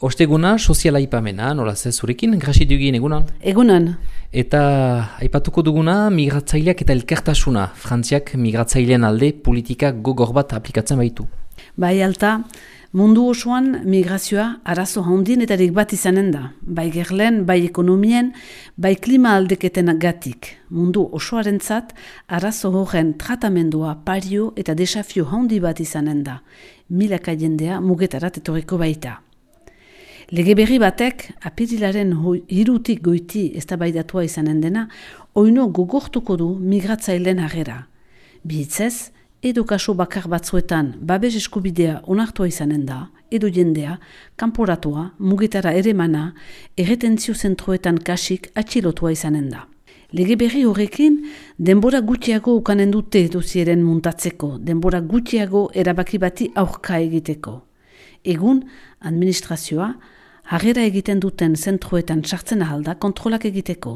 Osteguna, soziala ipamena, nola ze zurekin, grasi dugin egunan? Egunan. Eta aipatuko duguna, migratzaileak eta elkartasuna. Frantziak migratzailean alde politika gogor bat aplikatzen baitu. Bai alta, mundu osoan migrazioa arazo handien eta bat izanen da. Bai gerlen, bai ekonomien, bai klima aldeketen gatik. Mundu osoaren zat, arazo horren tratamendua, pario eta desafio handi bat izanen da. Milaka jendea mugetarat etoriko baita. Lege berri batek, apirilaren hirutik goiti ez da baidatua izanen dena, oino gogortuko du migratzailen agera. Bihitzez, edo kaso bakar batzuetan babes eskubidea onartua izanen da, edo jendea, kanporatua, mugetara ere mana, erretentzio zentroetan kasik atxilotua izanen da. Lege berri horrekin, denbora gutxiago ukanen dute dozieren muntatzeko, denbora gutxiago erabaki bati aurka egiteko. Egun, administrazioa, Harrera egiten duten zentroetan sartzen ahalda kontrolak egiteko.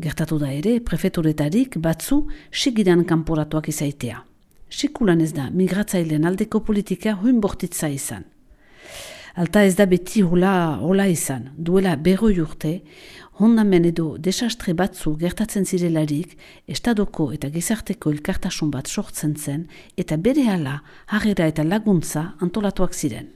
Gertatu da ere, prefeturetarik batzu sigidan kanporatuak izaitea. Sikulan ez da migratzailean aldeko politika huin bortitza izan. Alta ez da beti hula, hola izan, duela berro jurte, hondamen edo desastre batzu gertatzen zirelarik, estadoko eta gizarteko elkartasun bat sortzen zen, eta bere hala, harrera eta laguntza antolatuak ziren.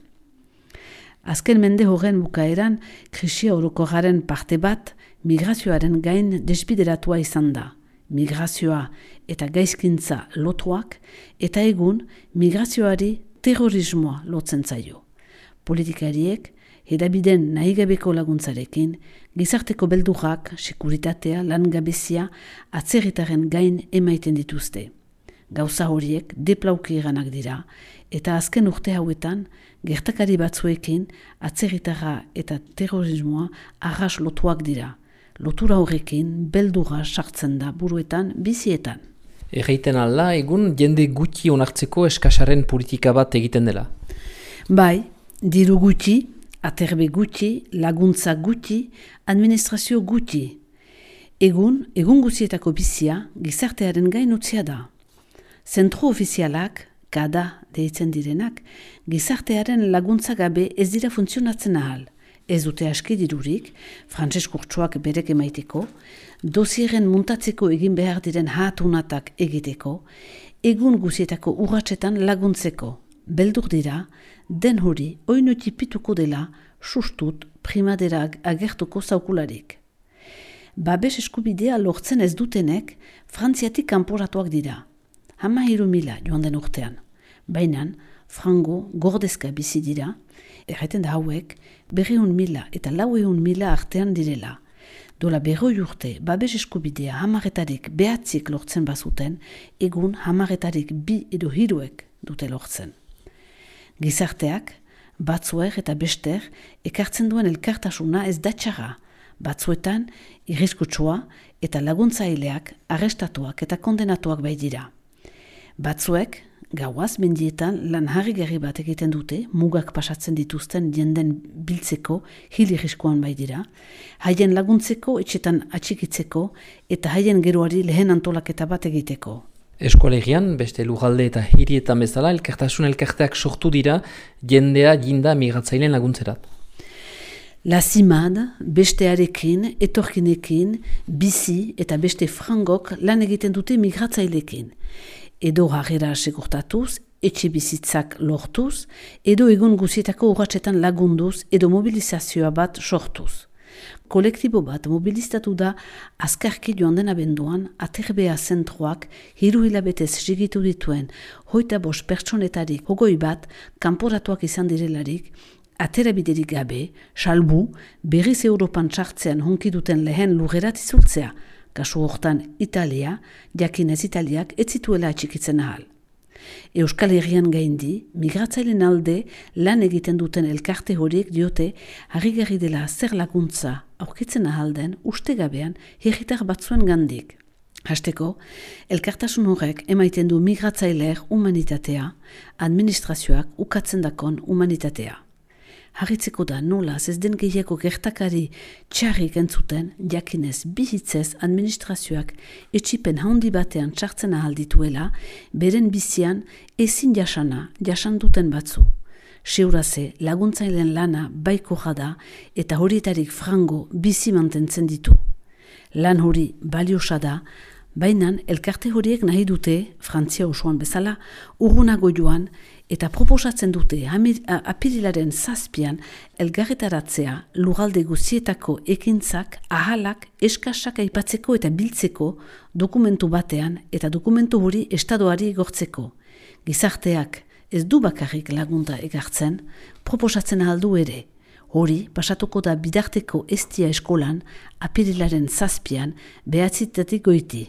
Azken mende horren bukaeran, krisia garen parte bat, migrazioaren gain desbideratua izan da. Migrazioa eta gaizkintza lotuak, eta egun migrazioari terrorismoa lotzen zaio. Politikariek, edabiden nahigabeko laguntzarekin, gizarteko beldurrak, sekuritatea, langabezia, atzerritaren gain emaiten dituzte. Gauza horiek deplauki eranak dira, eta azken urte hauetan, gertakari batzuekin atzerritarra eta terrorismoa arras lotuak dira. Lotura horrekin beldura sartzen da buruetan bizietan. Erreiten alda, egun jende gutxi onartzeko eskasaren politika bat egiten dela? Bai, diru gutxi, aterbe gutxi, laguntza gutxi, administrazio gutxi. Egun, egun guzietako bizia, gizartearen gain utzia da. Zentro ofizialak, kada deitzen direnak, gizartearen laguntza gabe ez dira funtzionatzen ahal. Ez dute aski dirurik, frantses kurtsuak berek emaiteko, dosieren muntatzeko egin behar diren hatunatak egiteko, egun guzietako urratsetan laguntzeko. Beldur dira, den hori oinu tipituko dela sustut primadera agertuko zaukularik. Babes eskubidea lortzen ez dutenek, frantziatik kanporatuak dira. Hama hiru mila joan den urtean. Baina, frango gordezka bizi dira, erraiten da hauek, berriun mila eta laueun mila artean direla. Dola berroi urte, babes eskubidea hamaretarik behatzik lortzen bazuten, egun hamaretarik bi edo hiruek dute lortzen. Gizarteak, batzuer eta bester, ekartzen duen elkartasuna ez datxara, batzuetan, irriskutsua eta laguntzaileak, arrestatuak eta kondenatuak bai dira. Batzuek, Gauaz, mendietan lan harri bat egiten dute, mugak pasatzen dituzten jenden biltzeko, hili bai dira, haien laguntzeko, etxetan atxikitzeko, eta haien geroari lehen antolaketa bat egiteko. Eskualegian, beste lugalde eta hirietan bezala, elkartasun elkarteak sortu dira, jendea jinda migratzailen laguntzerat. La Simad, bestearekin, etorkinekin, bizi eta beste frangok lan egiten dute migratzailekin edo harrera segurtatuz, etxe bizitzak lortuz, edo egun guzietako urratxetan lagunduz edo mobilizazioa bat sortuz. Kolektibo bat mobilizatu da azkarki joan den abenduan aterbea zentroak hiru hilabetez sigitu dituen hoita bos pertsonetarik hogoi bat kanporatuak izan direlarik aterabiderik gabe, salbu, berriz Europan txartzean honki duten lehen lugerat izultzea, kasu hortan Italia, jakinez Italiak ez zituela atxikitzen ahal. Euskal Herrian gaindi, migratzailen alde lan egiten duten elkarte horiek diote harri dela zer laguntza aurkitzen ahalden ustegabean herritar batzuen gandik. Hasteko, elkartasun horrek emaiten du migratzaileer humanitatea, administrazioak ukatzen dakon humanitatea. Harritzeko da nola ez den gehiago gertakari txarrik entzuten, jakinez bihitzez administrazioak etxipen handi batean txartzen ahal dituela, beren bizian ezin jasana, jasan duten batzu. Seuraze laguntzailen lana baiko jada eta horietarik frango bizi mantentzen ditu. Lan hori baliosa da, baina elkarte horiek nahi dute, Frantzia osoan bezala, urgunago joan eta proposatzen dute apirilaren zazpian elgarretaratzea lugalde guzietako ekintzak ahalak eskasak aipatzeko eta biltzeko dokumentu batean eta dokumentu hori estadoari gortzeko. Gizarteak ez du bakarrik lagunta egartzen, proposatzen aldu ere. Hori, pasatuko da bidarteko estia eskolan, apirilaren zazpian, behatzitetik goiti.